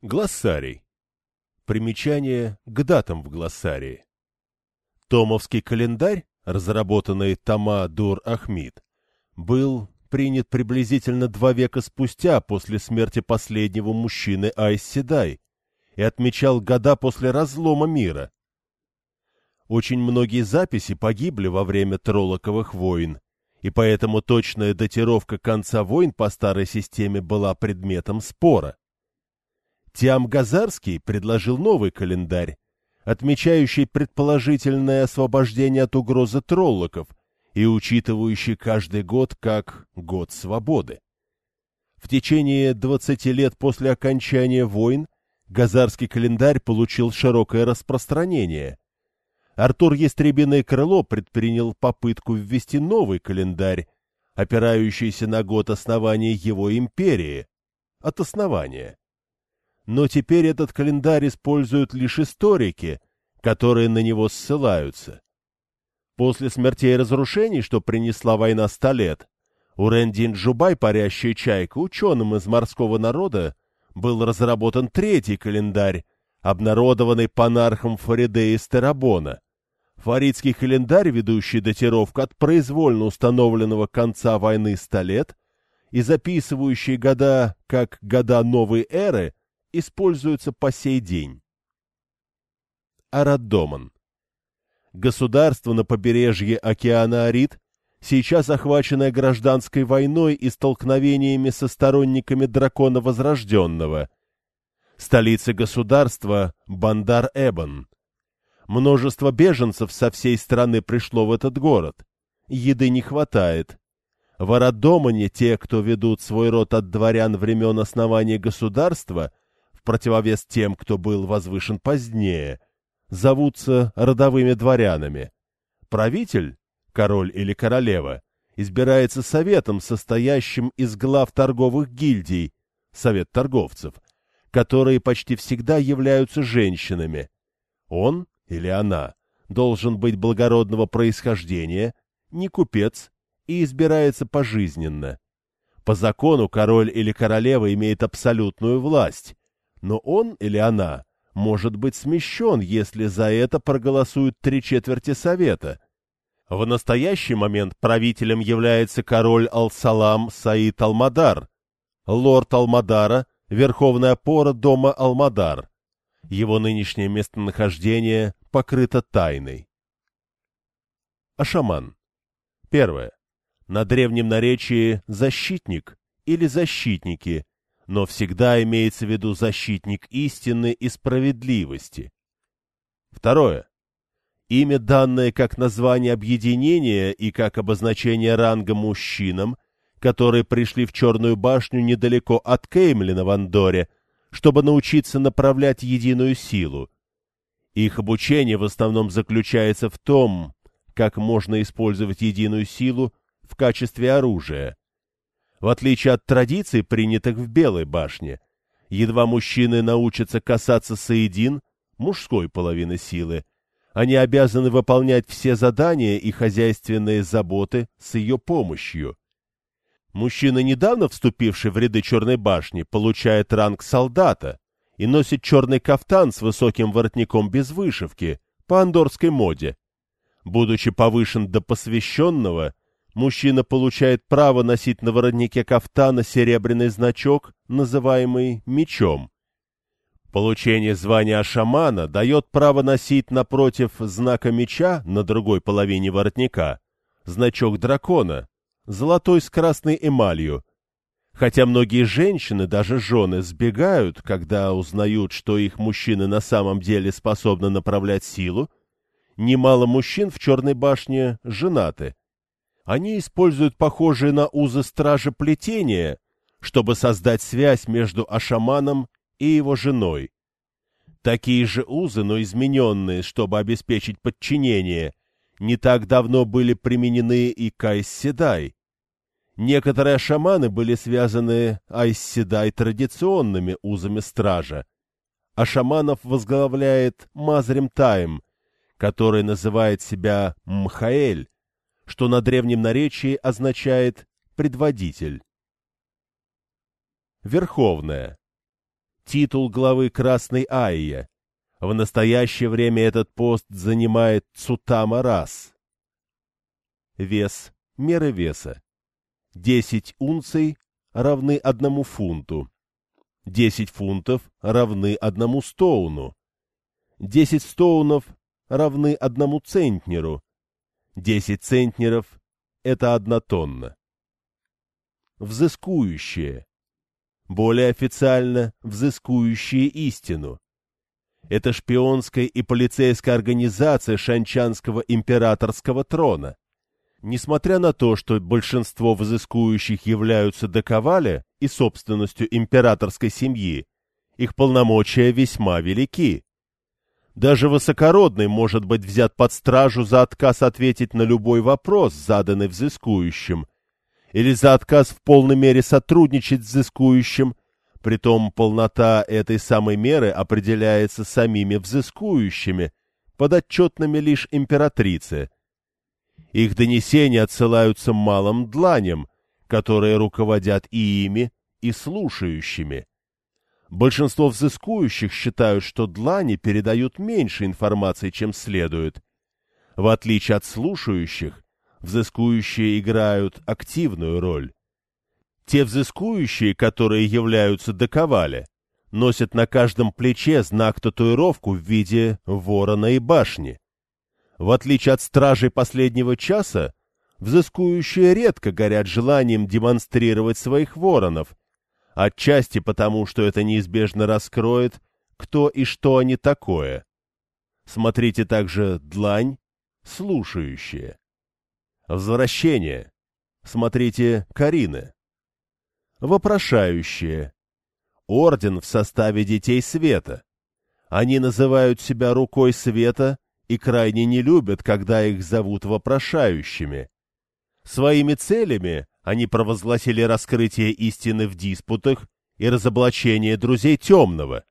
Глоссарий. Примечание к датам в глоссарии. Томовский календарь, разработанный Тома Дур-Ахмид, был принят приблизительно два века спустя после смерти последнего мужчины Айс-Седай и отмечал года после разлома мира. Очень многие записи погибли во время Троллоковых войн, и поэтому точная датировка конца войн по старой системе была предметом спора. Тиам Газарский предложил новый календарь, отмечающий предположительное освобождение от угрозы троллоков и учитывающий каждый год как год свободы. В течение 20 лет после окончания войн Газарский календарь получил широкое распространение – Артур Ястребиное Крыло предпринял попытку ввести новый календарь, опирающийся на год основания его империи, от основания. Но теперь этот календарь используют лишь историки, которые на него ссылаются. После смертей и разрушений, что принесла война ста лет, у Рендин Джубай, парящая чайка, ученым из морского народа, был разработан третий календарь, обнародованный панархом Фариде из Терабона, Фаридский календарь, ведущий датировку от произвольно установленного конца войны ста лет и записывающий года как года новой эры, используются по сей день. Араддоман Государство на побережье океана Арид, сейчас охваченное гражданской войной и столкновениями со сторонниками дракона Возрожденного. Столица государства – Бандар-Эбан. Множество беженцев со всей страны пришло в этот город. Еды не хватает. В Арадомане те, кто ведут свой род от дворян времен основания государства, противовес тем, кто был возвышен позднее, зовутся родовыми дворянами. Правитель, король или королева, избирается советом, состоящим из глав торговых гильдий, совет торговцев, которые почти всегда являются женщинами. Он или она должен быть благородного происхождения, не купец и избирается пожизненно. По закону король или королева имеет абсолютную власть, но он или она может быть смещен, если за это проголосуют три четверти совета. В настоящий момент правителем является король Ал-Салам Саид Алмадар, лорд Алмадара, верховная опора дома Алмадар. Его нынешнее местонахождение покрыто тайной. Ашаман. Первое. На древнем наречии «защитник» или «защитники», но всегда имеется в виду защитник истины и справедливости. Второе. Имя, данное как название объединения и как обозначение ранга мужчинам, которые пришли в Черную башню недалеко от Кеймлина в Андоре, чтобы научиться направлять единую силу, их обучение в основном заключается в том, как можно использовать единую силу в качестве оружия. В отличие от традиций, принятых в Белой башне, едва мужчины научатся касаться соедин, мужской половины силы, они обязаны выполнять все задания и хозяйственные заботы с ее помощью. Мужчина, недавно вступивший в ряды Черной башни, получает ранг солдата, и носит черный кафтан с высоким воротником без вышивки, по андорской моде. Будучи повышен до посвященного, мужчина получает право носить на воротнике кафтана серебряный значок, называемый мечом. Получение звания шамана дает право носить напротив знака меча на другой половине воротника значок дракона, золотой с красной эмалью, Хотя многие женщины, даже жены, сбегают, когда узнают, что их мужчины на самом деле способны направлять силу, немало мужчин в Черной башне женаты. Они используют похожие на узы стража плетения, чтобы создать связь между Ашаманом и его женой. Такие же узы, но измененные, чтобы обеспечить подчинение, не так давно были применены и Кайс Седай, Некоторые шаманы были связаны Айсседай традиционными узами стража, а шаманов возглавляет Мазрим Таем, который называет себя Мхаэль, что на древнем наречии означает «предводитель». Верховная. титул главы Красной Айя. В настоящее время этот пост занимает Цутама Рас. Вес. Меры веса. 10 унций равны одному фунту. 10 фунтов равны одному стоуну. 10 стоунов равны одному центнеру. 10 центнеров – это одна тонна. Взыскующие. Более официально – взыскующие истину. Это шпионская и полицейская организация Шанчанского императорского трона. Несмотря на то, что большинство взыскующих являются доковаля и собственностью императорской семьи, их полномочия весьма велики. Даже высокородный может быть взят под стражу за отказ ответить на любой вопрос, заданный взыскующим, или за отказ в полной мере сотрудничать с взыскующим, притом полнота этой самой меры определяется самими взыскующими, подотчетными лишь императрице – их донесения отсылаются малым дланям, которые руководят и ими, и слушающими. Большинство взыскующих считают, что длани передают меньше информации, чем следует. В отличие от слушающих, взыскующие играют активную роль. Те взыскующие, которые являются доковали, носят на каждом плече знак-татуировку в виде ворона и башни. В отличие от стражей последнего часа, взыскующие редко горят желанием демонстрировать своих воронов, отчасти потому, что это неизбежно раскроет, кто и что они такое. Смотрите также «Длань», «Слушающие». Возвращение. Смотрите «Карины». Вопрошающие. Орден в составе Детей Света. Они называют себя рукой света и крайне не любят, когда их зовут вопрошающими. Своими целями они провозгласили раскрытие истины в диспутах и разоблачение друзей темного.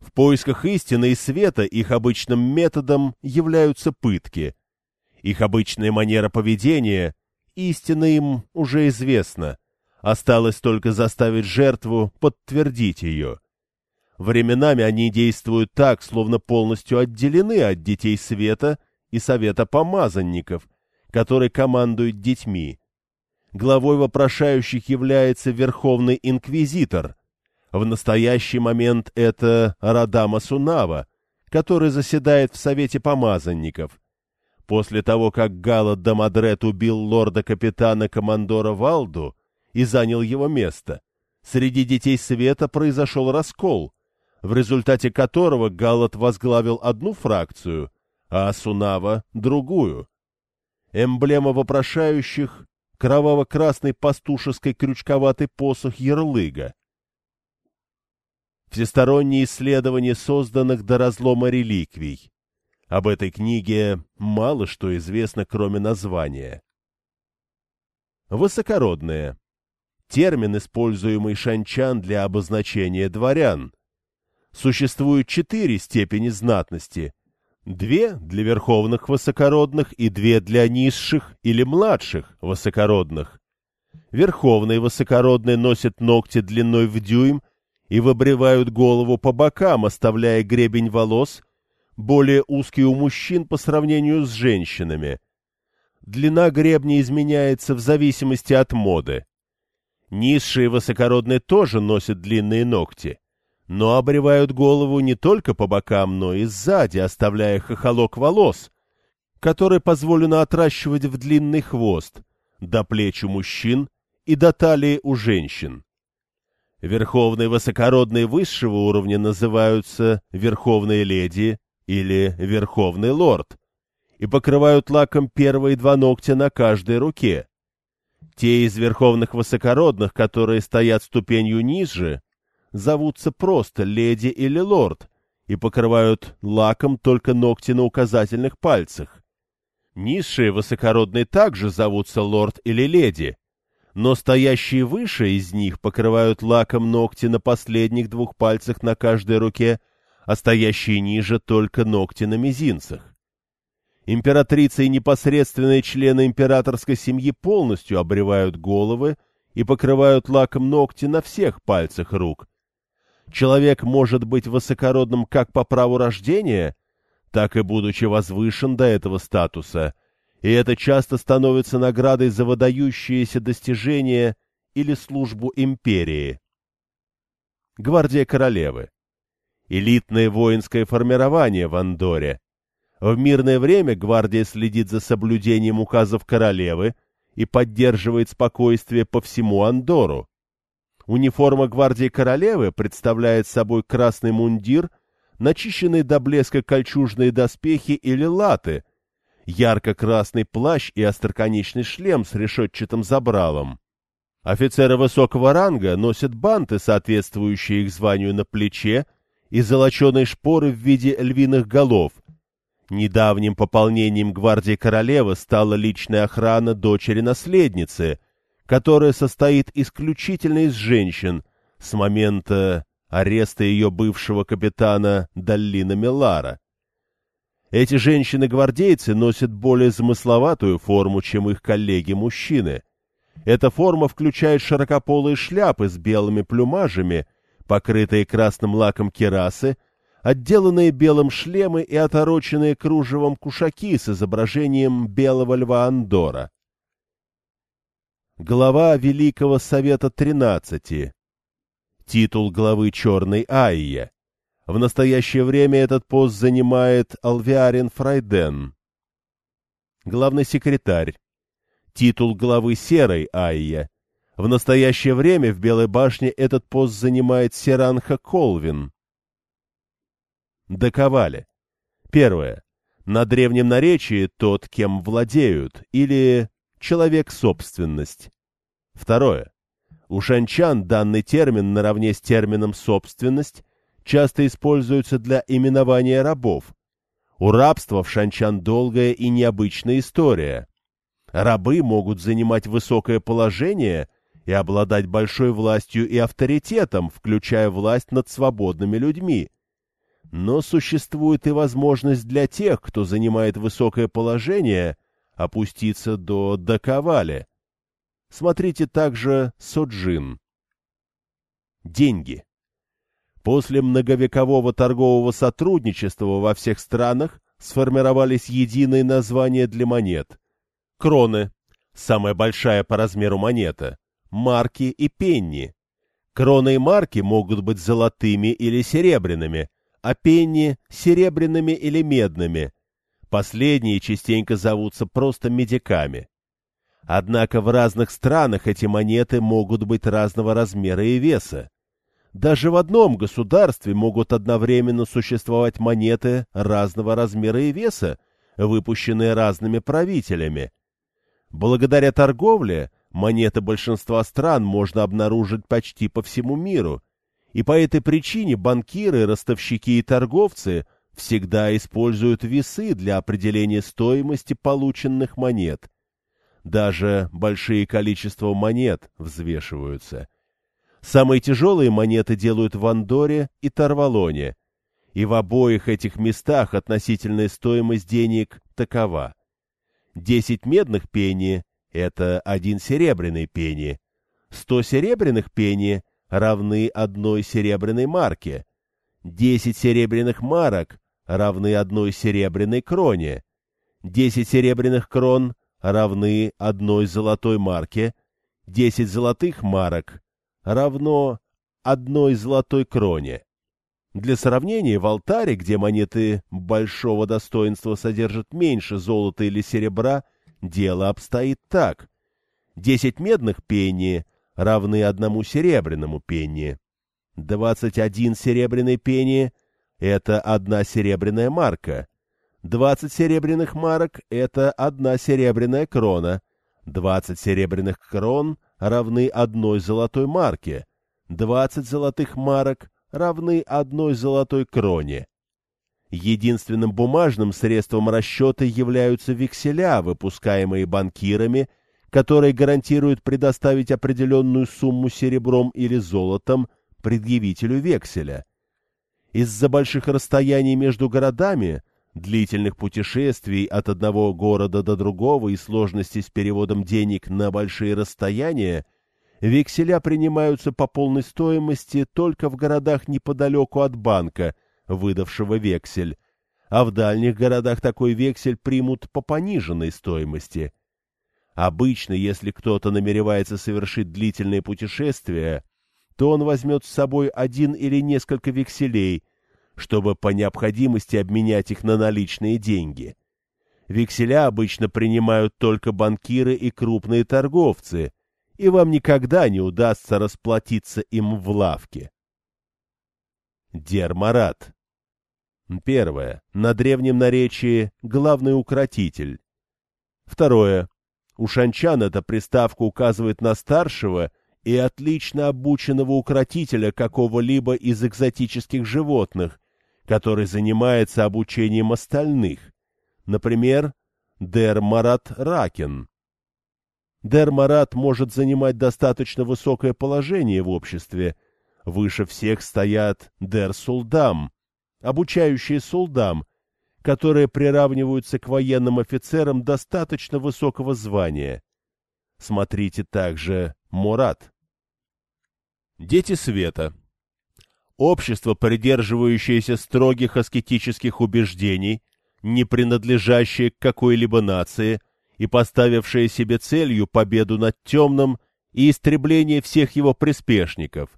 В поисках истины и света их обычным методом являются пытки. Их обычная манера поведения, истина им уже известна, осталось только заставить жертву подтвердить ее. Временами они действуют так, словно полностью отделены от детей света и совета помазанников, который командует детьми. Главой вопрошающих является Верховный Инквизитор. В настоящий момент это Радама Сунава, который заседает в Совете помазанников. После того, как Гала Дамадрет убил лорда-капитана-командора Валду и занял его место, среди детей света произошел раскол — в результате которого Галат возглавил одну фракцию, а Асунава — другую. Эмблема вопрошающих — кроваво-красный пастушеской крючковатый посох ярлыга. Всесторонние исследования созданных до разлома реликвий. Об этой книге мало что известно, кроме названия. Высокородные. Термин, используемый шанчан для обозначения дворян — существует четыре степени знатности. Две для верховных высокородных и две для низших или младших высокородных. Верховные высокородные носят ногти длиной в дюйм и выбривают голову по бокам, оставляя гребень волос, более узкий у мужчин по сравнению с женщинами. Длина гребня изменяется в зависимости от моды. Низшие высокородные тоже носят длинные ногти но обревают голову не только по бокам, но и сзади, оставляя хохолок волос, который позволено отращивать в длинный хвост, до плеч у мужчин и до талии у женщин. Верховные высокородные высшего уровня называются верховные леди или верховный лорд и покрывают лаком первые два ногтя на каждой руке. Те из верховных высокородных, которые стоят ступенью ниже, зовутся просто леди или лорд и покрывают лаком только ногти на указательных пальцах. Низшие высокородные также зовутся лорд или леди, но стоящие выше из них покрывают лаком ногти на последних двух пальцах на каждой руке, а стоящие ниже только ногти на мизинцах. Императрица и непосредственные члены императорской семьи полностью обревают головы и покрывают лаком ногти на всех пальцах рук, Человек может быть высокородным как по праву рождения, так и будучи возвышен до этого статуса, и это часто становится наградой за выдающиеся достижения или службу империи. Гвардия королевы. Элитное воинское формирование в Андоре. В мирное время гвардия следит за соблюдением указов королевы и поддерживает спокойствие по всему Андору. Униформа гвардии королевы представляет собой красный мундир, начищенные до блеска кольчужные доспехи или латы, ярко-красный плащ и остроконечный шлем с решетчатым забралом. Офицеры высокого ранга носят банты, соответствующие их званию на плече, и золоченые шпоры в виде львиных голов. Недавним пополнением гвардии королевы стала личная охрана дочери-наследницы, которая состоит исключительно из женщин с момента ареста ее бывшего капитана Даллина Меллара. Эти женщины-гвардейцы носят более замысловатую форму, чем их коллеги-мужчины. Эта форма включает широкополые шляпы с белыми плюмажами – покрытые красным лаком керасы, отделанные белым шлемы и отороченные кружевом кушаки с изображением белого льва Андора. Глава Великого Совета Тринадцати. Титул главы Черной Айя. В настоящее время этот пост занимает Алвиарин Фрайден. Главный секретарь. Титул главы Серой Айя. В настоящее время в Белой башне этот пост занимает Серанха Колвин. Доковали. Первое. На древнем наречии тот, кем владеют, или человек-собственность. Второе. У шанчан данный термин наравне с термином «собственность» часто используется для именования рабов. У рабства в шанчан долгая и необычная история. Рабы могут занимать высокое положение – и обладать большой властью и авторитетом, включая власть над свободными людьми. Но существует и возможность для тех, кто занимает высокое положение, опуститься до доковали. Смотрите также Соджин. Деньги. После многовекового торгового сотрудничества во всех странах сформировались единые названия для монет. Кроны – самая большая по размеру монета, марки и пенни. Кроны и марки могут быть золотыми или серебряными, а пенни – серебряными или медными. Последние частенько зовутся просто медиками. Однако в разных странах эти монеты могут быть разного размера и веса. Даже в одном государстве могут одновременно существовать монеты разного размера и веса, выпущенные разными правителями. Благодаря торговле – Монеты большинства стран можно обнаружить почти по всему миру, и по этой причине банкиры, ростовщики и торговцы всегда используют весы для определения стоимости полученных монет. Даже большие количества монет взвешиваются. Самые тяжелые монеты делают в Андоре и Тарвалоне, и в обоих этих местах относительная стоимость денег такова. Десять медных пени это один серебряный пени. Сто серебряных пени равны одной серебряной марке. Десять серебряных марок равны одной серебряной кроне. Десять серебряных крон равны одной золотой марке. Десять золотых марок равно одной золотой кроне. Для сравнения, в алтаре, где монеты большого достоинства содержат меньше золота или серебра, Дело обстоит так. Десять медных пенни равны одному серебряному пенни. Двадцать один серебряный пенни — это одна серебряная марка. Двадцать серебряных марок — это одна серебряная крона. Двадцать серебряных крон равны одной золотой марке. Двадцать золотых марок равны одной золотой кроне. Единственным бумажным средством расчета являются векселя, выпускаемые банкирами, которые гарантируют предоставить определенную сумму серебром или золотом предъявителю векселя. Из-за больших расстояний между городами, длительных путешествий от одного города до другого и сложности с переводом денег на большие расстояния, Векселя принимаются по полной стоимости только в городах неподалеку от банка, выдавшего вексель, а в дальних городах такой вексель примут по пониженной стоимости. Обычно, если кто-то намеревается совершить длительное путешествие, то он возьмет с собой один или несколько векселей, чтобы по необходимости обменять их на наличные деньги. Векселя обычно принимают только банкиры и крупные торговцы, и вам никогда не удастся расплатиться им в лавке. Дермарат Первое. На древнем наречии главный укротитель. Второе. У шанчан эта приставка указывает на старшего и отлично обученного укротителя какого-либо из экзотических животных, который занимается обучением остальных. Например, Дермарат Ракен. Дермарат может занимать достаточно высокое положение в обществе. Выше всех стоят Дер-Сулдам, обучающие Сулдам, которые приравниваются к военным офицерам достаточно высокого звания. Смотрите также Мурат. Дети света. Общество, придерживающееся строгих аскетических убеждений, не принадлежащее к какой-либо нации и поставившее себе целью победу над темным и истребление всех его приспешников.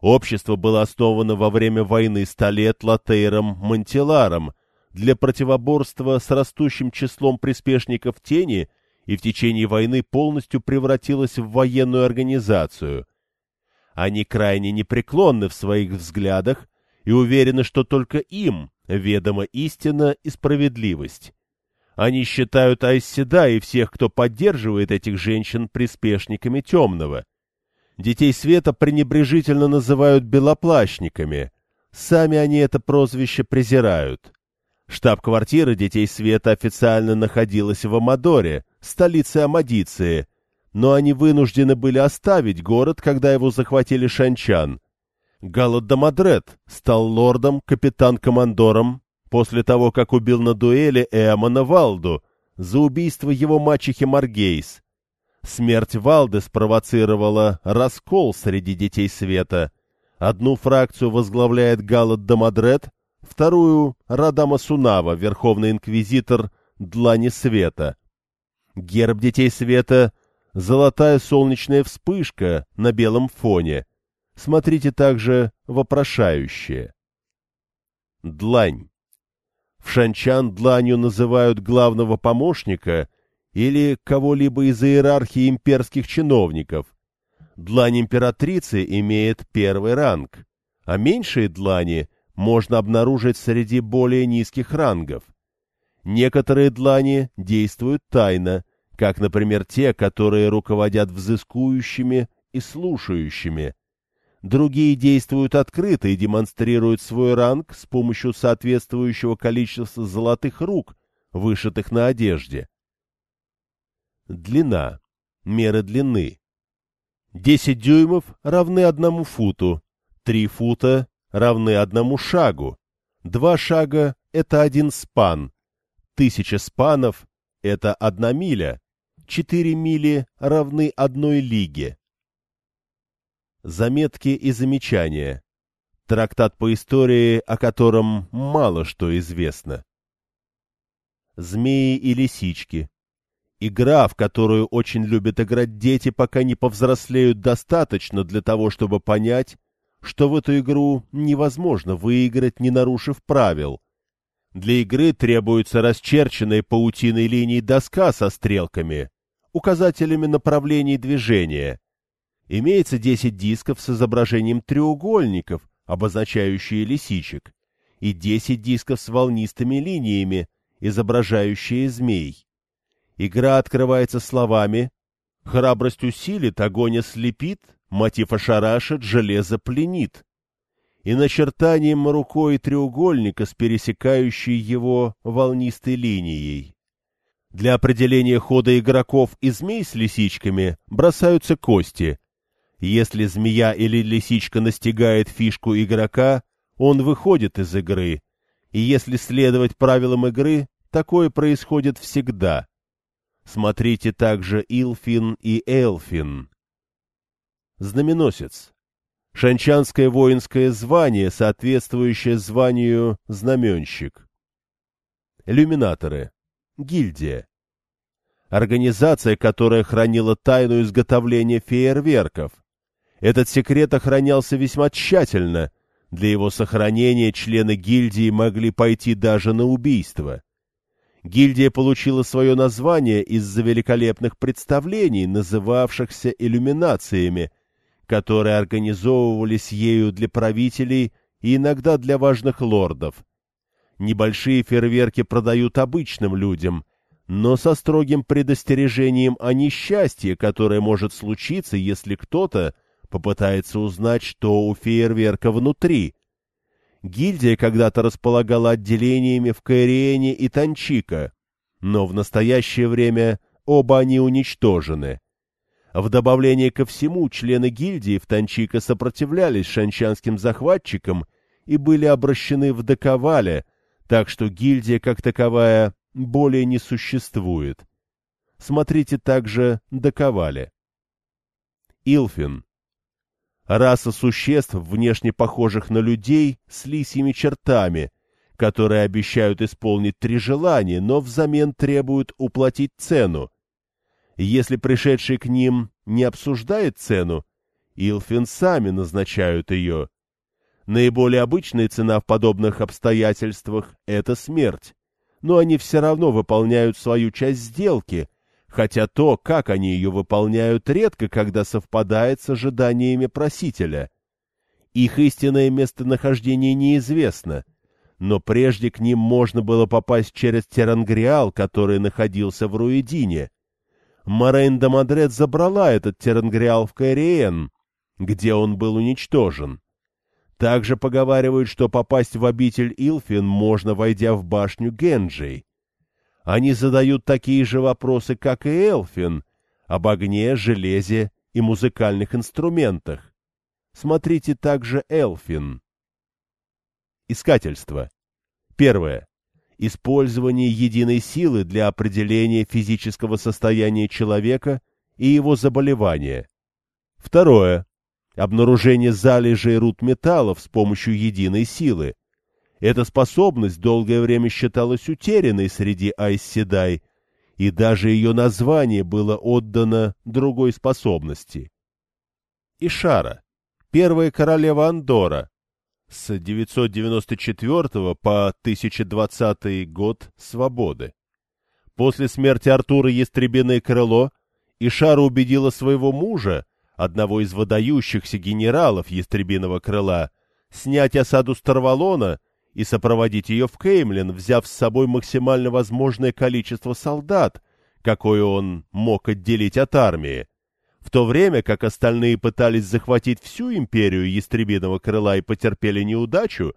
Общество было основано во время войны ста лет Латейром Мантиларом для противоборства с растущим числом приспешников тени и в течение войны полностью превратилось в военную организацию – они крайне непреклонны в своих взглядах и уверены, что только им ведома истина и справедливость. Они считают Айседа и всех, кто поддерживает этих женщин, приспешниками темного. Детей света пренебрежительно называют белоплащниками. Сами они это прозвище презирают. Штаб-квартира Детей Света официально находилась в Амадоре, столице Амадиции, но они вынуждены были оставить город, когда его захватили шанчан. Галадамадрет стал лордом, капитан-командором, после того, как убил на дуэли Эамона Валду за убийство его мачехи Маргейс. Смерть Валды спровоцировала раскол среди детей света. Одну фракцию возглавляет Галат Дамадрет, вторую — Радама Сунава, верховный инквизитор Длани Света. Герб детей света золотая солнечная вспышка на белом фоне. Смотрите также вопрошающее. Длань. В Шанчан дланью называют главного помощника или кого-либо из иерархии имперских чиновников. Длань императрицы имеет первый ранг, а меньшие длани можно обнаружить среди более низких рангов. Некоторые длани действуют тайно, как, например, те, которые руководят взыскующими и слушающими. Другие действуют открыто и демонстрируют свой ранг с помощью соответствующего количества золотых рук, вышитых на одежде. Длина. Меры длины. 10 дюймов равны одному футу, 3 фута равны одному шагу, 2 шага — это один спан, тысяча спанов — это одна миля, Четыре мили равны одной лиге. Заметки и замечания. Трактат по истории, о котором мало что известно. Змеи и лисички. Игра, в которую очень любят играть дети, пока не повзрослеют достаточно для того, чтобы понять, что в эту игру невозможно выиграть, не нарушив правил. Для игры требуется расчерченная паутиной линий доска со стрелками, указателями направлений движения. Имеется 10 дисков с изображением треугольников, обозначающие лисичек, и 10 дисков с волнистыми линиями, изображающие змей. Игра открывается словами «Храбрость усилит, огонь ослепит, мотив ошарашит, железо пленит» и начертанием рукой треугольника с пересекающей его волнистой линией. Для определения хода игроков и змей с лисичками бросаются кости. Если змея или лисичка настигает фишку игрока, он выходит из игры. И если следовать правилам игры, такое происходит всегда. Смотрите также Илфин и Элфин. Знаменосец. Шанчанское воинское звание, соответствующее званию знаменщик. Иллюминаторы. Гильдия. Организация, которая хранила тайну изготовления фейерверков. Этот секрет охранялся весьма тщательно. Для его сохранения члены гильдии могли пойти даже на убийство. Гильдия получила свое название из-за великолепных представлений, называвшихся иллюминациями, которые организовывались ею для правителей и иногда для важных лордов. Небольшие фейерверки продают обычным людям, но со строгим предостережением о несчастье, которое может случиться, если кто-то попытается узнать, что у фейерверка внутри. Гильдия когда-то располагала отделениями в Каириене и Танчика, но в настоящее время оба они уничтожены. В добавление ко всему, члены гильдии в Танчика сопротивлялись шанчанским захватчикам и были обращены в Доковале, так что гильдия как таковая более не существует. Смотрите также Доковале. Илфин Раса существ, внешне похожих на людей, с лисьими чертами, которые обещают исполнить три желания, но взамен требуют уплатить цену. Если пришедший к ним не обсуждает цену, Илфин сами назначают ее. Наиболее обычная цена в подобных обстоятельствах — это смерть, но они все равно выполняют свою часть сделки — хотя то, как они ее выполняют, редко когда совпадает с ожиданиями просителя. Их истинное местонахождение неизвестно, но прежде к ним можно было попасть через Терангриал, который находился в Руидине. Морейн де Мадред забрала этот Терангриал в Кайриен, где он был уничтожен. Также поговаривают, что попасть в обитель Илфин можно, войдя в башню Генджей. Они задают такие же вопросы, как и Элфин, об огне, железе и музыкальных инструментах. Смотрите также Элфин. Искательство. Первое. Использование единой силы для определения физического состояния человека и его заболевания. Второе. Обнаружение залежей руд металлов с помощью единой силы, эта способность долгое время считалась утерянной среди Айсседай, и даже ее название было отдано другой способности. Ишара, первая королева Андора, с 994 по 1020 год свободы. После смерти Артура Ястребиное крыло Ишара убедила своего мужа, одного из выдающихся генералов Ястребиного крыла, снять осаду Старвалона и сопроводить ее в Кеймлин, взяв с собой максимально возможное количество солдат, какое он мог отделить от армии, в то время как остальные пытались захватить всю империю Ястребиного крыла и потерпели неудачу,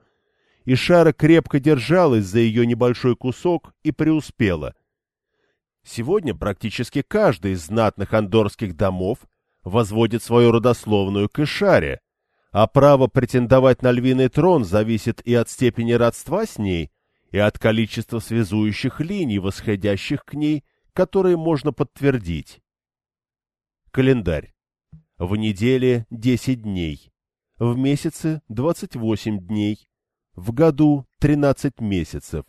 Ишара крепко держалась за ее небольшой кусок и преуспела. Сегодня практически каждый из знатных андорских домов возводит свою родословную к Ишаре, а право претендовать на львиный трон зависит и от степени родства с ней, и от количества связующих линий, восходящих к ней, которые можно подтвердить. Календарь. В неделе 10 дней, в месяце 28 дней, в году 13 месяцев.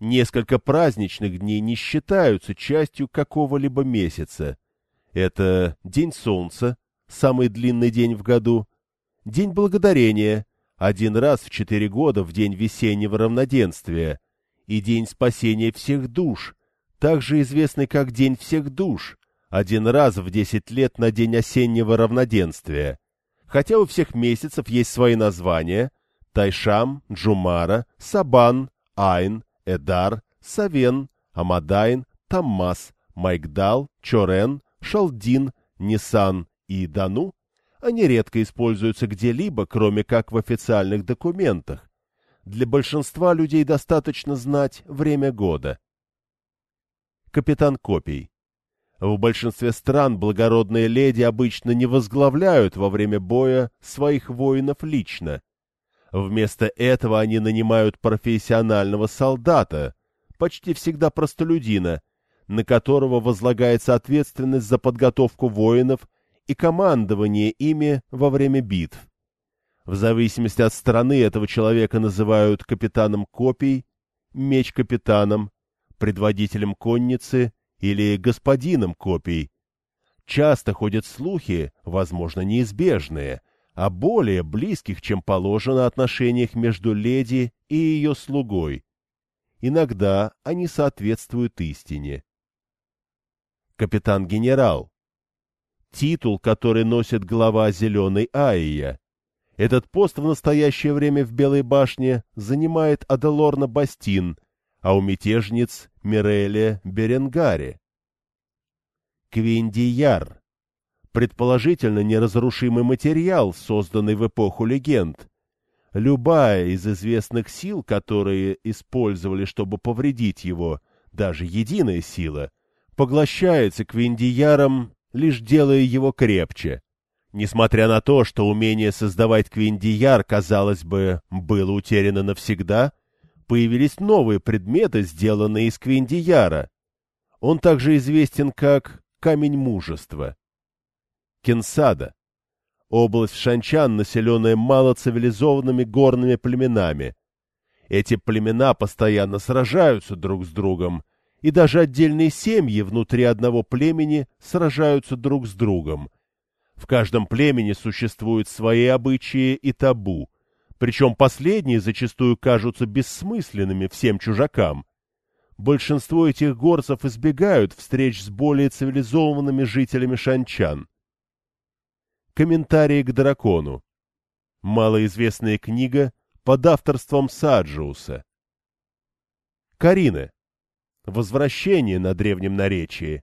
Несколько праздничных дней не считаются частью какого-либо месяца. Это День Солнца, самый длинный день в году, День Благодарения, один раз в четыре года в день весеннего равноденствия, и День Спасения всех душ, также известный как День всех душ, один раз в десять лет на День осеннего равноденствия. Хотя у всех месяцев есть свои названия – Тайшам, Джумара, Сабан, Айн, Эдар, Савен, Амадайн, Таммас, Майгдал, Чорен, Шалдин, Нисан и Дану они редко используются где-либо, кроме как в официальных документах. Для большинства людей достаточно знать время года. Капитан Копий В большинстве стран благородные леди обычно не возглавляют во время боя своих воинов лично. Вместо этого они нанимают профессионального солдата, почти всегда простолюдина, на которого возлагается ответственность за подготовку воинов и командование ими во время битв. В зависимости от страны этого человека называют капитаном копий, меч-капитаном, предводителем конницы или господином копий. Часто ходят слухи, возможно, неизбежные, о более близких, чем положено, отношениях между леди и ее слугой. Иногда они соответствуют истине. Капитан-генерал. Титул, который носит глава Зеленой Аия. Этот пост в настоящее время в Белой башне занимает Аделорна Бастин, а у мятежниц Мирелия Беренгари. Квиндияр. Предположительно неразрушимый материал, созданный в эпоху легенд. Любая из известных сил, которые использовали, чтобы повредить его, даже единая сила, поглощается Квиндияром, лишь делая его крепче. Несмотря на то, что умение создавать Квиндияр, казалось бы, было утеряно навсегда, появились новые предметы, сделанные из Квиндияра. Он также известен как Камень Мужества. Кенсада. Область Шанчан, населенная малоцивилизованными горными племенами. Эти племена постоянно сражаются друг с другом, и даже отдельные семьи внутри одного племени сражаются друг с другом – в каждом племени существуют свои обычаи и табу, причем последние зачастую кажутся бессмысленными всем чужакам. Большинство этих горцев избегают встреч с более цивилизованными жителями шанчан. Комментарии к дракону. Малоизвестная книга под авторством Саджиуса. Карина. Возвращение на древнем наречии.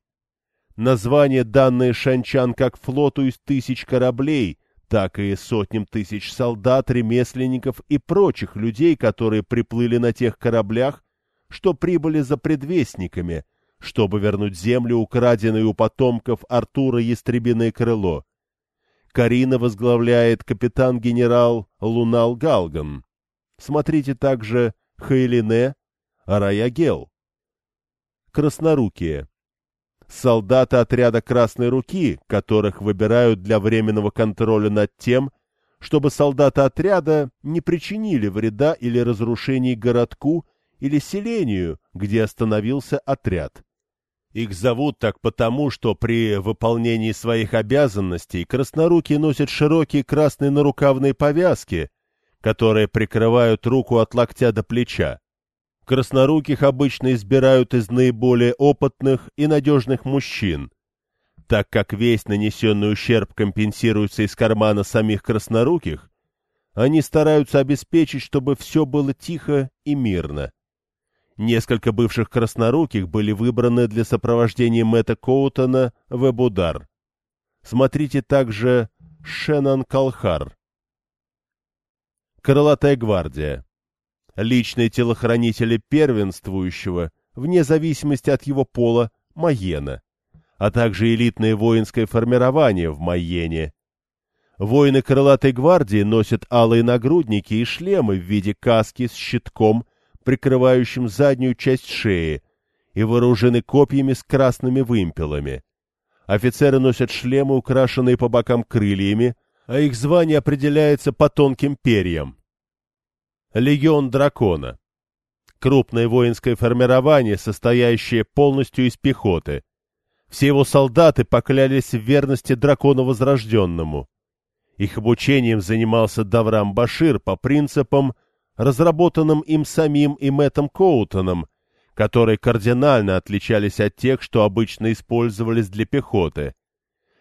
Название, данное шанчан как флоту из тысяч кораблей, так и сотням тысяч солдат, ремесленников и прочих людей, которые приплыли на тех кораблях, что прибыли за предвестниками, чтобы вернуть землю, украденную у потомков Артура Ястребиное крыло. Карина возглавляет капитан-генерал Лунал Галган. Смотрите также Хейлине, Араягел. Краснорукие солдаты отряда Красной Руки, которых выбирают для временного контроля над тем, чтобы солдаты отряда не причинили вреда или разрушений городку или селению, где остановился отряд. Их зовут так потому, что при выполнении своих обязанностей краснорукие носят широкие красные нарукавные повязки, которые прикрывают руку от локтя до плеча. Красноруких обычно избирают из наиболее опытных и надежных мужчин, так как весь нанесенный ущерб компенсируется из кармана самих красноруких, они стараются обеспечить, чтобы все было тихо и мирно. Несколько бывших красноруких были выбраны для сопровождения Мэтта Коутона в Эбудар. Смотрите также Шеннон Калхар. Крылатая гвардия личные телохранители первенствующего, вне зависимости от его пола, Майена, а также элитное воинское формирование в Майене. Воины крылатой гвардии носят алые нагрудники и шлемы в виде каски с щитком, прикрывающим заднюю часть шеи, и вооружены копьями с красными вымпелами. Офицеры носят шлемы, украшенные по бокам крыльями, а их звание определяется по тонким перьям. Легион Дракона. Крупное воинское формирование, состоящее полностью из пехоты. Все его солдаты поклялись в верности дракону Возрожденному. Их обучением занимался Даврам Башир по принципам, разработанным им самим и Мэттом Коутоном, которые кардинально отличались от тех, что обычно использовались для пехоты.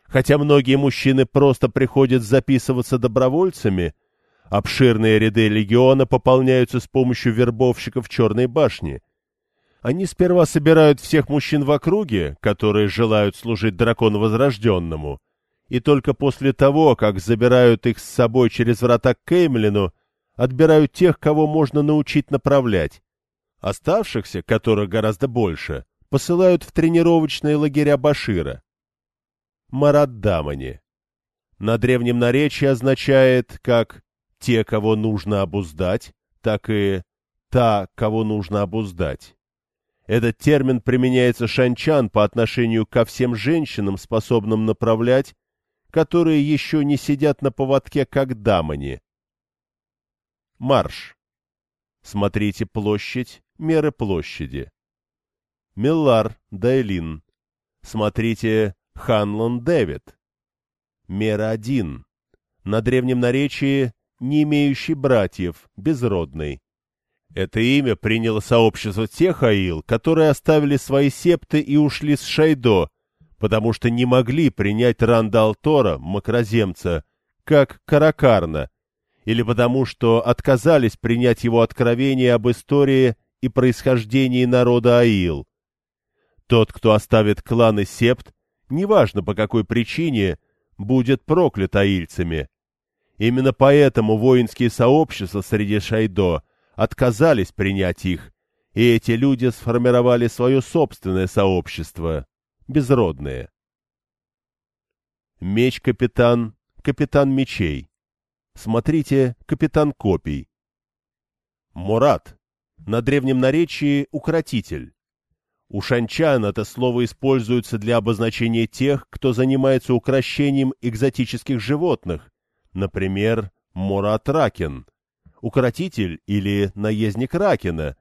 Хотя многие мужчины просто приходят записываться добровольцами – Обширные ряды легиона пополняются с помощью вербовщиков Черной башни. Они сперва собирают всех мужчин в округе, которые желают служить дракону Возрожденному, и только после того, как забирают их с собой через врата к Кеймлину, отбирают тех, кого можно научить направлять. Оставшихся, которых гораздо больше, посылают в тренировочные лагеря Башира. Мараддамани. На древнем наречии означает как те, кого нужно обуздать, так и та, кого нужно обуздать. Этот термин применяется шанчан по отношению ко всем женщинам, способным направлять, которые еще не сидят на поводке, как дамани. Марш. Смотрите площадь, меры площади. Миллар, Дайлин. Смотрите Ханлон Дэвид. Мера один. На древнем наречии не имеющий братьев, безродный. Это имя приняло сообщество тех аил, которые оставили свои септы и ушли с Шайдо, потому что не могли принять Рандалтора, макроземца, как Каракарна, или потому что отказались принять его откровение об истории и происхождении народа Аил. Тот, кто оставит кланы септ, неважно по какой причине, будет проклят аильцами. Именно поэтому воинские сообщества среди Шайдо отказались принять их, и эти люди сформировали свое собственное сообщество, безродное. Меч-капитан, капитан мечей. Смотрите, капитан копий. Мурат. На древнем наречии укротитель. У шанчан это слово используется для обозначения тех, кто занимается укрощением экзотических животных, например, Мурат Ракен, укротитель или наездник Ракена.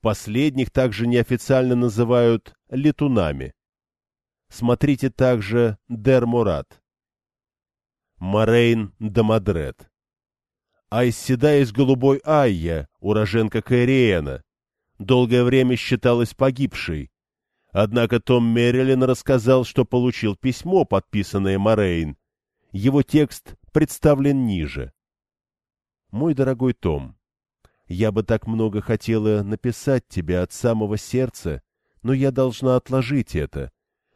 Последних также неофициально называют летунами. Смотрите также Дер'морат. Морейн Дамадрет. Айз Седай из Голубой Айя, уроженка Каириена, долгое время считалась погибшей. Однако Том Меррилин рассказал, что получил письмо, подписанное Морейн. Его текст представлен ниже. Мой дорогой Том, я бы так много хотела написать тебе от самого сердца, но я должна отложить это,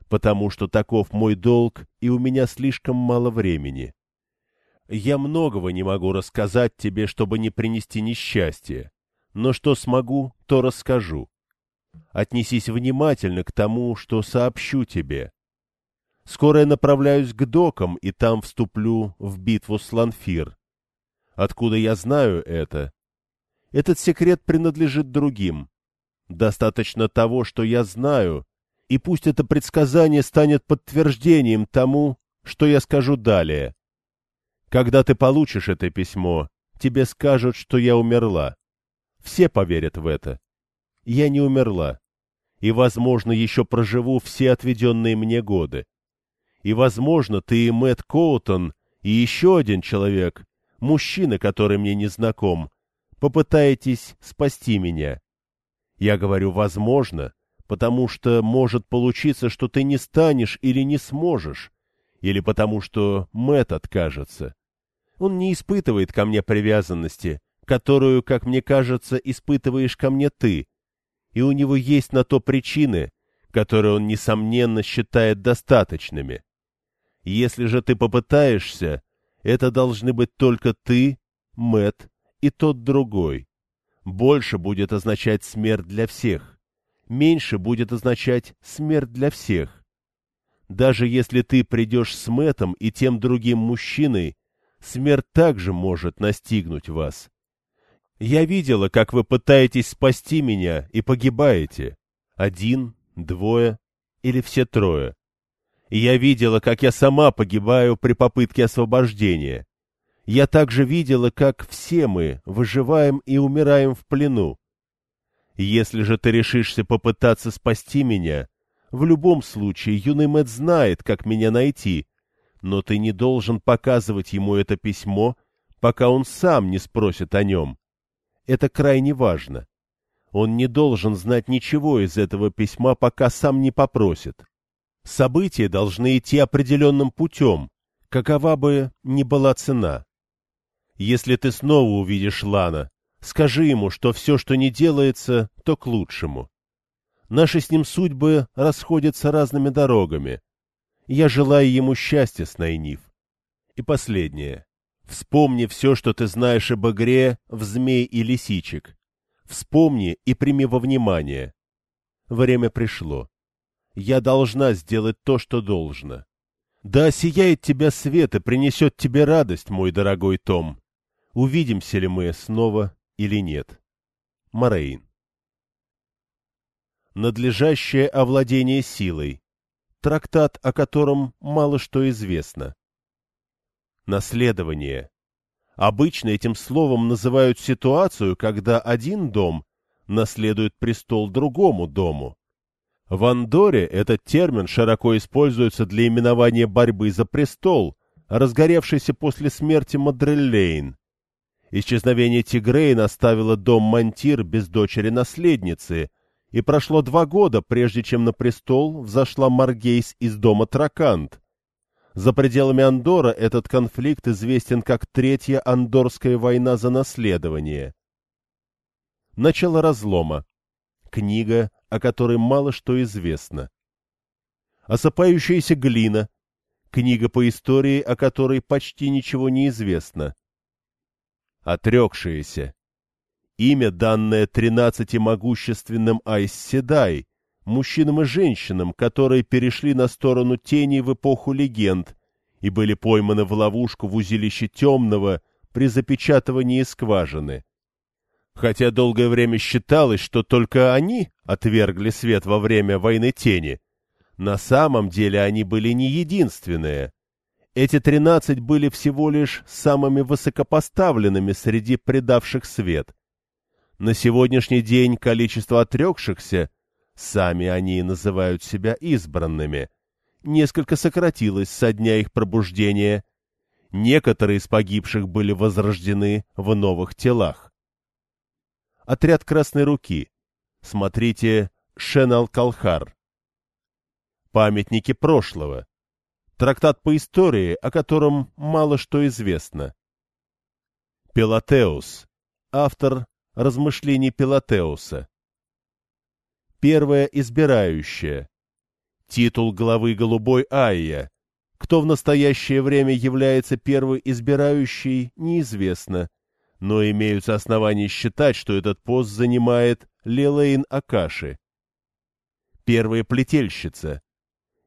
потому что таков мой долг, и у меня слишком мало времени. Я многого не могу рассказать тебе, чтобы не принести несчастье, но что смогу, то расскажу. Отнесись внимательно к тому, что сообщу тебе. Скоро я направляюсь к докам, и там вступлю в битву с Ланфир. Откуда я знаю это? Этот секрет принадлежит другим. Достаточно того, что я знаю, и пусть это предсказание станет подтверждением тому, что я скажу далее. Когда ты получишь это письмо, тебе скажут, что я умерла. Все поверят в это. Я не умерла. И, возможно, еще проживу все отведенные мне годы. И, возможно, ты и Мэтт Коутон, и еще один человек мужчина, который мне не знаком, попытаетесь спасти меня. Я говорю «возможно», потому что может получиться, что ты не станешь или не сможешь, или потому что Мэт откажется. Он не испытывает ко мне привязанности, которую, как мне кажется, испытываешь ко мне ты, и у него есть на то причины, которые он, несомненно, считает достаточными. Если же ты попытаешься, это должны быть только ты, Мэт и тот другой. Больше будет означать смерть для всех. Меньше будет означать смерть для всех. Даже если ты придешь с Мэтом и тем другим мужчиной, смерть также может настигнуть вас. Я видела, как вы пытаетесь спасти меня и погибаете. Один, двое или все трое и я видела, как я сама погибаю при попытке освобождения. Я также видела, как все мы выживаем и умираем в плену. Если же ты решишься попытаться спасти меня, в любом случае юный Мэтт знает, как меня найти, но ты не должен показывать ему это письмо, пока он сам не спросит о нем. Это крайне важно. Он не должен знать ничего из этого письма, пока сам не попросит. События должны идти определенным путем, какова бы ни была цена. Если ты снова увидишь Лана, скажи ему, что все, что не делается, то к лучшему. Наши с ним судьбы расходятся разными дорогами. Я желаю ему счастья с Найниф. И последнее. Вспомни все, что ты знаешь об игре в змей и лисичек. Вспомни и прими во внимание. Время пришло я должна сделать то, что должно. Да сияет тебя свет и принесет тебе радость, мой дорогой Том. Увидимся ли мы снова или нет? Морейн. Надлежащее овладение силой. Трактат, о котором мало что известно. Наследование. Обычно этим словом называют ситуацию, когда один дом наследует престол другому дому. В Андоре этот термин широко используется для именования борьбы за престол, разгоревшейся после смерти Мадреллейн. Исчезновение Тигрейн оставило дом Мантир без дочери-наследницы, и прошло два года, прежде чем на престол взошла Маргейс из дома Тракант. За пределами Андора этот конфликт известен как Третья Андорская война за наследование. Начало разлома. Книга, о которой мало что известно. Осыпающаяся глина. Книга по истории, о которой почти ничего не известно. Отрекшиеся. Имя, данное тринадцати могущественным Айсседай, мужчинам и женщинам, которые перешли на сторону тени в эпоху легенд и были пойманы в ловушку в узилище темного при запечатывании скважины. Хотя долгое время считалось, что только они отвергли свет во время войны тени, на самом деле они были не единственные. Эти тринадцать были всего лишь самыми высокопоставленными среди предавших свет. На сегодняшний день количество отрекшихся, сами они называют себя избранными, несколько сократилось со дня их пробуждения. Некоторые из погибших были возрождены в новых телах. Отряд Красной Руки. Смотрите Шенал-Калхар. Памятники прошлого. Трактат по истории, о котором мало что известно. Пелотеус. Автор размышлений Пелотеуса. Первая избирающая. Титул главы Голубой Айя. Кто в настоящее время является первой избирающей, неизвестно но имеются основания считать, что этот пост занимает Лелейн Акаши. Первая плетельщица.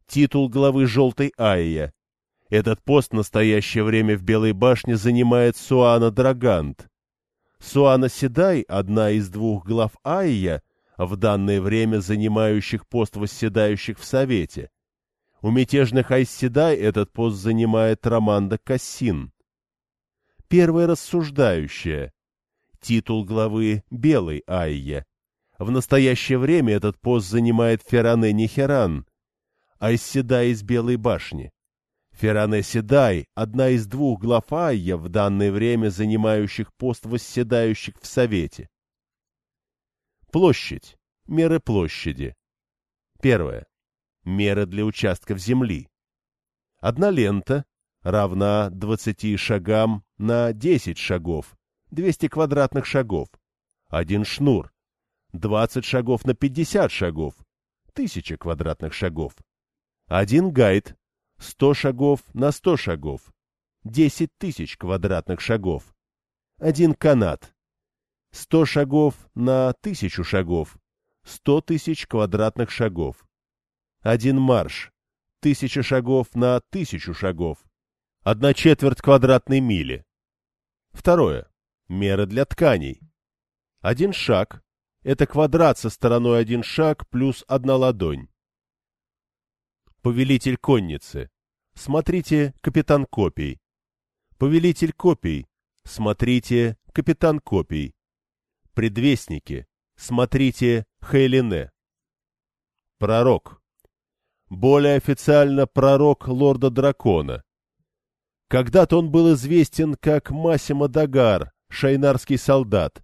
Титул главы Желтой Айя. Этот пост в настоящее время в Белой башне занимает Суана Драгант. Суана Седай, одна из двух глав Айя, в данное время занимающих пост восседающих в Совете. У мятежных Айседай этот пост занимает Романда Кассин первая рассуждающая. Титул главы Белой Айе. В настоящее время этот пост занимает Ферране Нехеран, Айседай из Белой башни. Ферране Седай – одна из двух глав Айя, в данное время занимающих пост восседающих в Совете. Площадь. Меры площади. Первое. Меры для участков земли. Одна лента равна 20 шагам на 10 шагов, 200 квадратных шагов. Один шнур. 20 шагов на 50 шагов, 1000 квадратных шагов. Один гайд. 100 шагов на 100 шагов, 10 тысяч квадратных шагов. Один канат. 100 шагов на 1000 шагов, 100 тысяч квадратных шагов. Один марш. Тысяча шагов на тысячу шагов, одна четверть квадратной мили. Второе. Мера для тканей. Один шаг – это квадрат со стороной один шаг плюс одна ладонь. Повелитель конницы. Смотрите «Капитан копий». Повелитель копий. Смотрите «Капитан копий». Предвестники. Смотрите Хейлине. Пророк. Более официально пророк лорда дракона. Когда-то он был известен как Массимо Дагар, шайнарский солдат.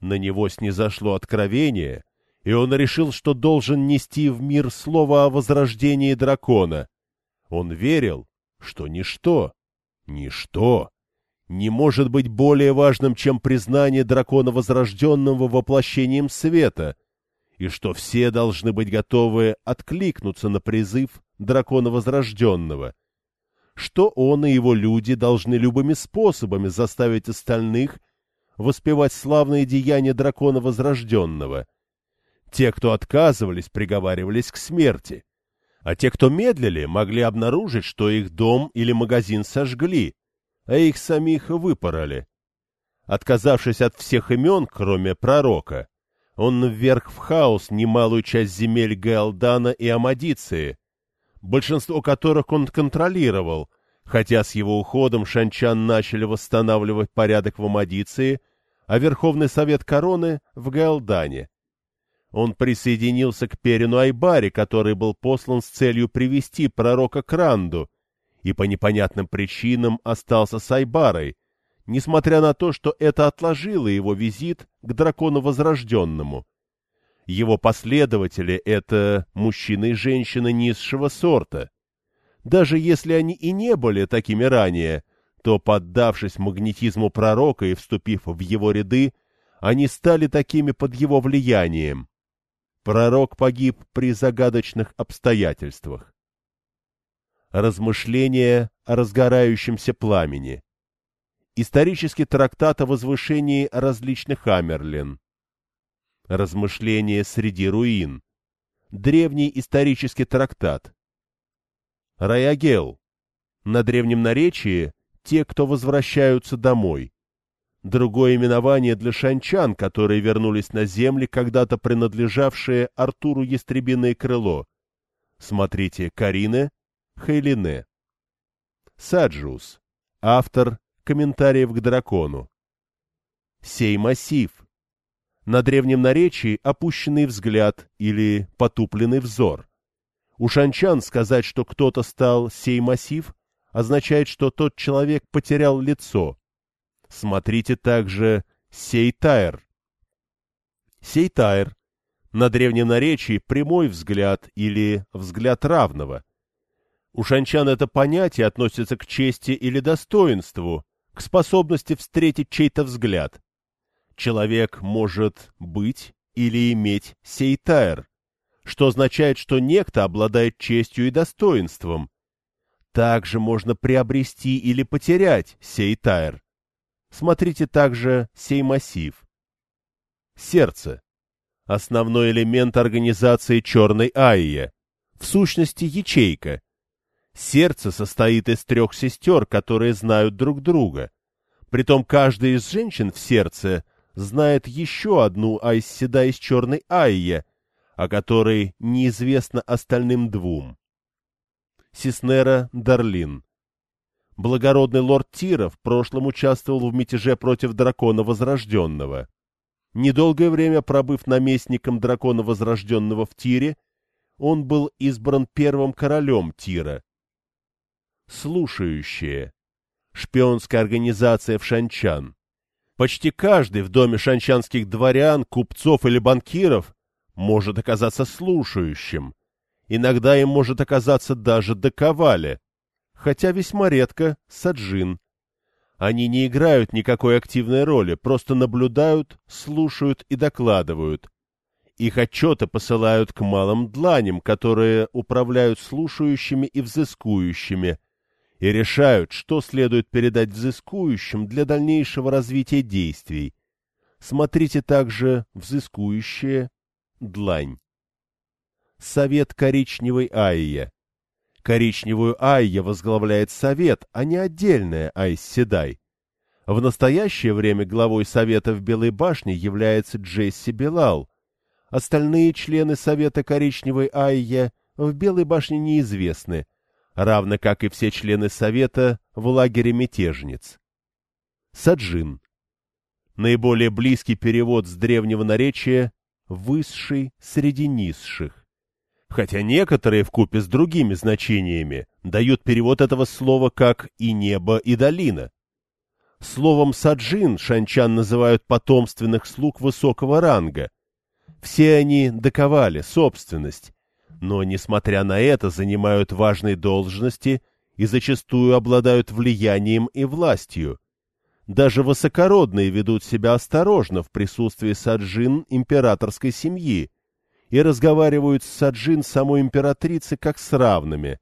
На него снизошло откровение, и он решил, что должен нести в мир слово о возрождении дракона. Он верил, что ничто, ничто не может быть более важным, чем признание дракона возрожденного воплощением света, и что все должны быть готовы откликнуться на призыв дракона возрожденного — что он и его люди должны любыми способами заставить остальных воспевать славные деяния дракона Возрожденного. Те, кто отказывались, приговаривались к смерти, а те, кто медлили, могли обнаружить, что их дом или магазин сожгли, а их самих выпороли. Отказавшись от всех имен, кроме пророка, он вверх в хаос немалую часть земель Галдана и Амадиции, большинство которых он контролировал, Хотя с его уходом шанчан начали восстанавливать порядок в Амадиции, а Верховный Совет Короны — в Гаалдане. Он присоединился к Перину Айбаре, который был послан с целью привести пророка к Ранду, и по непонятным причинам остался с Айбарой, несмотря на то, что это отложило его визит к дракону Возрожденному. Его последователи — это мужчины и женщины низшего сорта. Даже если они и не были такими ранее, то, поддавшись магнетизму пророка и вступив в его ряды, они стали такими под его влиянием. Пророк погиб при загадочных обстоятельствах. Размышления о разгорающемся пламени. Исторический трактат о возвышении различных Амерлин. Размышления среди руин. Древний исторический трактат. Раягел. На древнем наречии «те, кто возвращаются домой». Другое именование для шанчан, которые вернулись на земли, когда-то принадлежавшие Артуру Ястребиное крыло. Смотрите Карине, Хейлине. Саджус. Автор комментариев к дракону. Сей массив. На древнем наречии опущенный взгляд или потупленный взор. У шанчан сказать, что кто-то стал сей массив, означает, что тот человек потерял лицо. Смотрите также сей тайр. Сей тайр. На древнем наречии прямой взгляд или взгляд равного. У шанчан это понятие относится к чести или достоинству, к способности встретить чей-то взгляд. Человек может быть или иметь сейтайр, что означает, что некто обладает честью и достоинством. Также можно приобрести или потерять сейтайр. Смотрите также сей массив. Сердце. Основной элемент организации черной Айя. В сущности, ячейка – Сердце состоит из трех сестер, которые знают друг друга. Притом каждая из женщин в сердце знает еще одну Айсседа из черной Айе, о которой неизвестно остальным двум. Сиснера Дарлин Благородный лорд Тира в прошлом участвовал в мятеже против дракона Возрожденного. Недолгое время пробыв наместником дракона Возрожденного в Тире, он был избран первым королем Тира слушающие. Шпионская организация в Шанчан. Почти каждый в доме шанчанских дворян, купцов или банкиров может оказаться слушающим. Иногда им может оказаться даже доковали, хотя весьма редко саджин. Они не играют никакой активной роли, просто наблюдают, слушают и докладывают. Их отчеты посылают к малым дланям, которые управляют слушающими и взыскующими – и решают, что следует передать взыскующим для дальнейшего развития действий. Смотрите также «Взыскующая», «Длань». Совет коричневой Айя. Коричневую Айя возглавляет совет, а не отдельная Айс Седай. В настоящее время главой совета в Белой башне является Джесси Белал. Остальные члены совета коричневой Айя в Белой башне неизвестны, равно как и все члены Совета в лагере мятежниц. Саджин. Наиболее близкий перевод с древнего наречия «высший среди низших». Хотя некоторые вкупе с другими значениями дают перевод этого слова как «и небо, и долина». Словом «саджин» шанчан называют потомственных слуг высокого ранга. Все они доковали собственность, но, несмотря на это, занимают важные должности и зачастую обладают влиянием и властью. Даже высокородные ведут себя осторожно в присутствии саджин императорской семьи и разговаривают с саджин самой императрицы как с равными.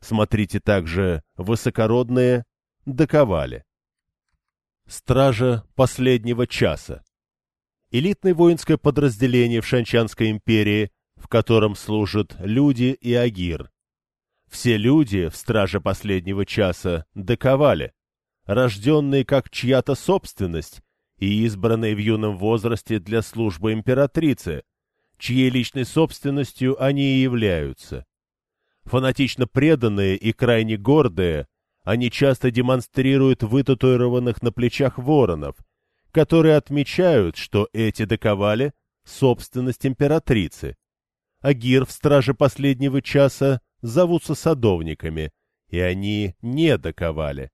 Смотрите также «Высокородные доковали». Стража последнего часа Элитное воинское подразделение в Шанчанской империи в котором служат люди и Агир. Все люди в страже последнего часа доковали, рожденные как чья-то собственность и избранные в юном возрасте для службы императрицы, чьей личной собственностью они и являются. Фанатично преданные и крайне гордые, Они часто демонстрируют вытатуированных на плечах воронов, которые отмечают, что эти доковали — собственность императрицы. Агир в страже последнего часа зовутся садовниками, и они не доковали.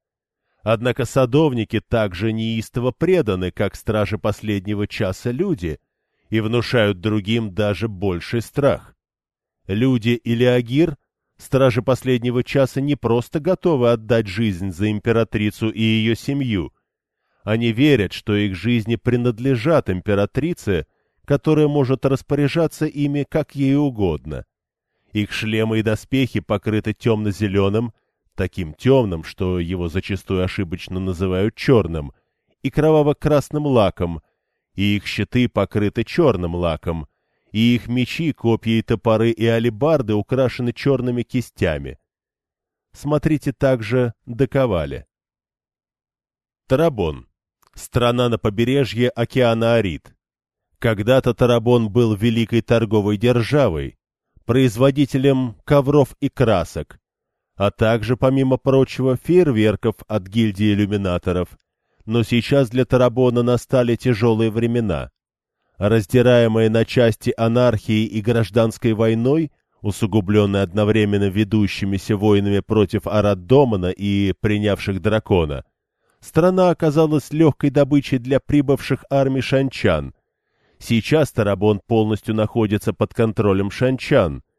Однако садовники также неистово преданы, как стражи последнего часа люди, и внушают другим даже больший страх. Люди или Агир, стражи последнего часа, не просто готовы отдать жизнь за императрицу и ее семью. Они верят, что их жизни принадлежат императрице, которая может распоряжаться ими как ей угодно. Их шлемы и доспехи покрыты темно-зеленым, таким темным, что его зачастую ошибочно называют черным, и кроваво-красным лаком, и их щиты покрыты черным лаком, и их мечи, копья и топоры и алебарды украшены черными кистями. Смотрите также «Доковали». Тарабон. Страна на побережье океана Арид. Когда-то Тарабон был великой торговой державой, производителем ковров и красок, а также, помимо прочего, фейерверков от гильдии иллюминаторов. Но сейчас для Тарабона настали тяжелые времена. Раздираемые на части анархией и гражданской войной, усугубленной одновременно ведущимися войнами против Араддомана и принявших дракона, страна оказалась легкой добычей для прибывших армий шанчан. Сейчас Тарабон полностью находится под контролем шанчан —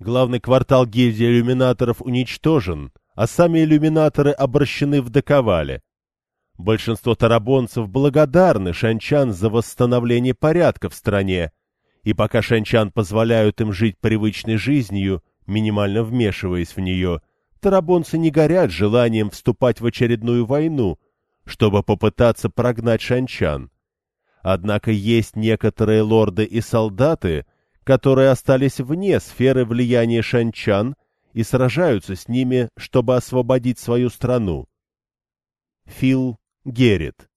Главный квартал гильдии иллюминаторов уничтожен, а сами иллюминаторы обращены в доковале. Большинство тарабонцев благодарны шанчан за восстановление порядка в стране, и пока шанчан позволяют им жить привычной жизнью, минимально вмешиваясь в нее, тарабонцы не горят желанием вступать в очередную войну, чтобы попытаться прогнать шанчан. Однако есть некоторые лорды и солдаты, которые остались вне сферы влияния шанчан и сражаются с ними, чтобы освободить свою страну. Фил Геррит,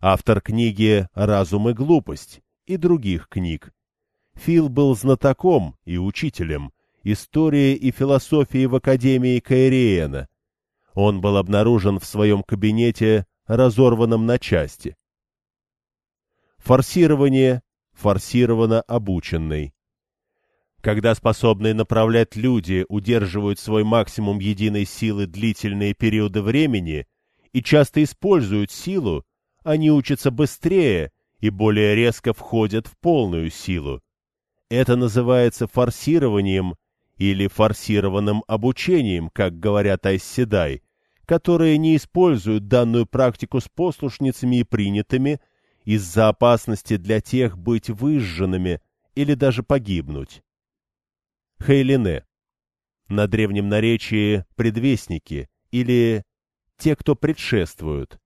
автор книги «Разум и глупость» и других книг. Фил был знатоком и учителем истории и философии в Академии Каириена. Он был обнаружен в своем кабинете, разорванном на части. Форсирование, форсированно обученный. Когда способные направлять люди удерживают свой максимум единой силы длительные периоды времени и часто используют силу, они учатся быстрее и более резко входят в полную силу. Это называется форсированием или форсированным обучением, как говорят Айсседай, которые не используют данную практику с послушницами и принятыми из-за опасности для тех быть выжженными или даже погибнуть. Хейлине. На древнем наречии «предвестники» или «те, кто предшествуют».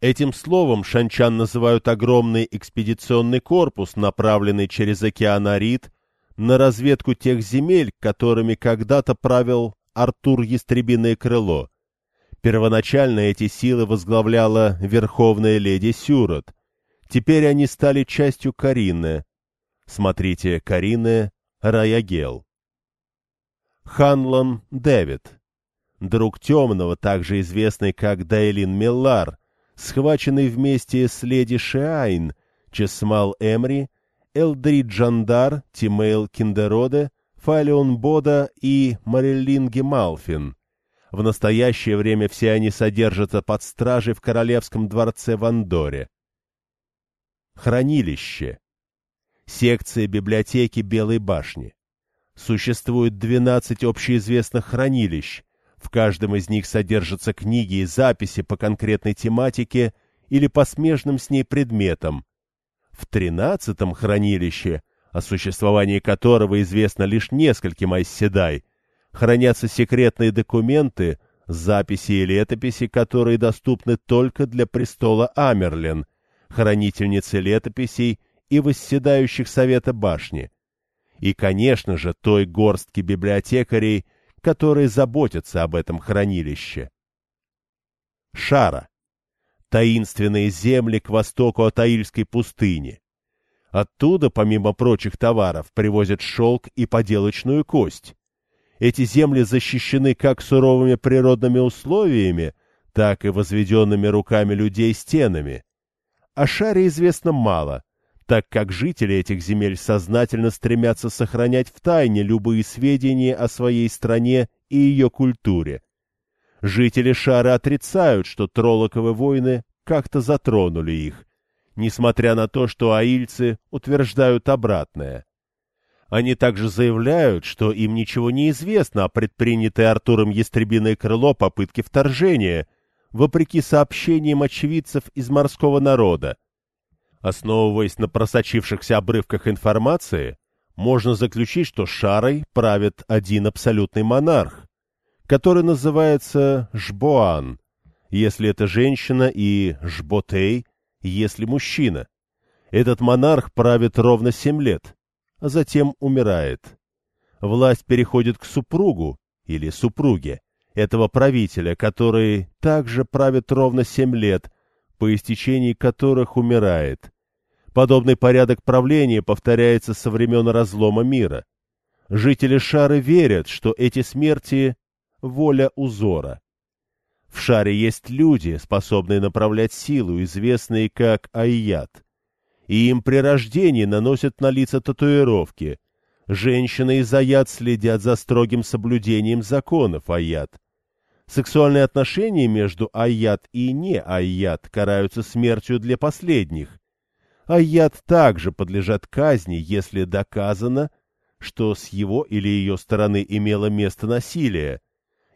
Этим словом шанчан называют огромный экспедиционный корпус, направленный через океан Арид на разведку тех земель, которыми когда-то правил Артур Ястребиное Крыло. Первоначально эти силы возглавляла Верховная Леди Сюрот. Теперь они стали частью Карины. Смотрите Карины Раягел. Ханлон Дэвид, друг Темного, также известный как Дайлин Миллар, схваченный вместе с леди Шиайн, Чесмал Эмри, Элдрид Джандар, Тимейл Киндероде, Фалион Бода и Мариллин Гемалфин. В настоящее время все они содержатся под стражей в королевском дворце в Андоре. Хранилище. Секция библиотеки Белой башни. Существует 12 общеизвестных хранилищ. В каждом из них содержатся книги и записи по конкретной тематике или по смежным с ней предметам. В тринадцатом хранилище, о существовании которого известно лишь нескольким айсседай, хранятся секретные документы, записи и летописи, которые доступны только для престола Амерлин, хранительницы летописей и восседающих Совета Башни и, конечно же, той горстки библиотекарей, которые заботятся об этом хранилище. Шара. Таинственные земли к востоку от Аильской пустыни. Оттуда, помимо прочих товаров, привозят шелк и поделочную кость. Эти земли защищены как суровыми природными условиями, так и возведенными руками людей стенами. О шаре известно мало, так как жители этих земель сознательно стремятся сохранять в тайне любые сведения о своей стране и ее культуре. Жители шара отрицают, что троллоковы войны как-то затронули их, несмотря на то, что аильцы утверждают обратное. Они также заявляют, что им ничего не известно о предпринятой Артуром Ястребиное крыло попытке вторжения, вопреки сообщениям очевидцев из морского народа. Основываясь на просочившихся обрывках информации, можно заключить, что Шарой правит один абсолютный монарх, который называется Жбоан, если это женщина, и Жботей, если мужчина. Этот монарх правит ровно семь лет, а затем умирает. Власть переходит к супругу или супруге этого правителя, который также правит ровно семь лет, по истечении которых умирает. Подобный порядок правления повторяется со времен разлома мира. Жители Шары верят, что эти смерти — воля узора. В Шаре есть люди, способные направлять силу, известные как Айят. И им при рождении наносят на лица татуировки. Женщины из Айят следят за строгим соблюдением законов Айят. Сексуальные отношения между Айят и не Айят караются смертью для последних. Айят также подлежат казни, если доказано, что с его или ее стороны имело место насилие,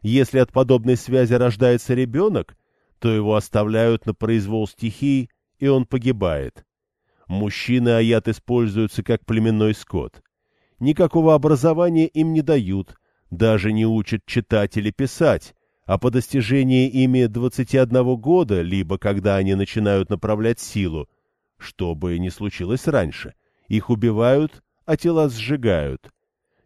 если от подобной связи рождается ребенок, то его оставляют на произвол стихий, и он погибает. Мужчины аят используются как племенной скот. Никакого образования им не дают, даже не учат читать или писать, а по достижении ими 21 года, либо когда они начинают направлять силу, что бы ни случилось раньше, их убивают, а тела сжигают.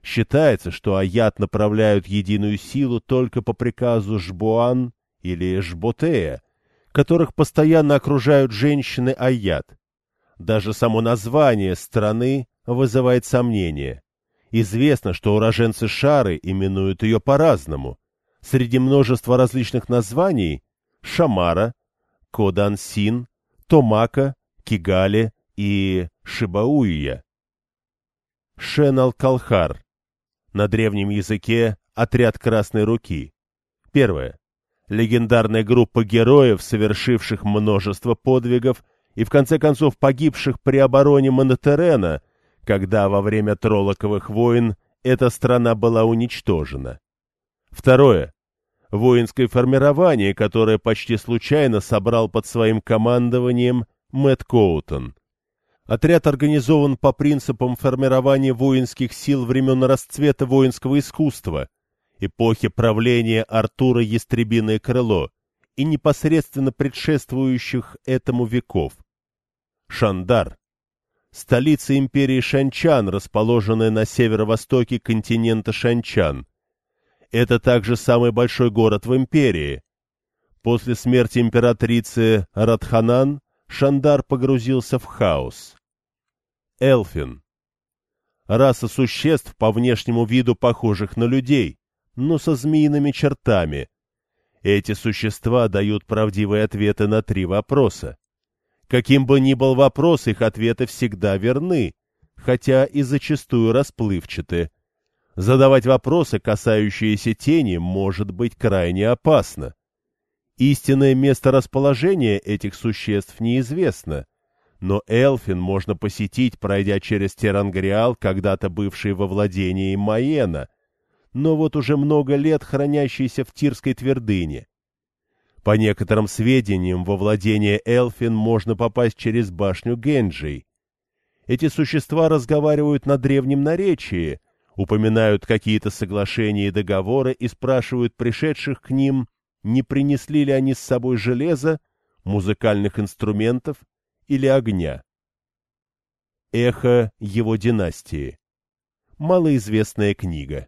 Считается, что аят направляют единую силу только по приказу Жбуан или Жботея, которых постоянно окружают женщины аят. Даже само название страны вызывает сомнения. Известно, что уроженцы Шары именуют ее по-разному. Среди множества различных названий – Шамара, Кодансин, Томака, Кигали и Шибауия. Шенал-Калхар на древнем языке «Отряд Красной Руки». Первое. Легендарная группа героев, совершивших множество подвигов и в конце концов погибших при обороне Монотерена, когда во время Троллоковых войн эта страна была уничтожена. Второе. Воинское формирование, которое почти случайно собрал под своим командованием Мэтт Коутон. Отряд организован по принципам формирования воинских сил времен расцвета воинского искусства, эпохи правления Артура Ястребиное крыло и непосредственно предшествующих этому веков. Шандар – столица империи Шанчан, расположенная на северо-востоке континента Шанчан. Это также самый большой город в империи. После смерти императрицы Радханан Шандар погрузился в хаос. Элфин. Раса существ по внешнему виду похожих на людей, но со змеиными чертами. Эти существа дают правдивые ответы на три вопроса. Каким бы ни был вопрос, их ответы всегда верны, хотя и зачастую расплывчаты. Задавать вопросы, касающиеся тени, может быть крайне опасно. Истинное место расположения этих существ неизвестно, но Элфин можно посетить, пройдя через Терангриал, когда-то бывший во владении Маена, но вот уже много лет хранящийся в Тирской твердыне. По некоторым сведениям, во владение Элфин можно попасть через башню Генджей. Эти существа разговаривают на древнем наречии, упоминают какие-то соглашения и договоры и спрашивают пришедших к ним, не принесли ли они с собой железа, музыкальных инструментов или огня. Эхо его династии. Малоизвестная книга.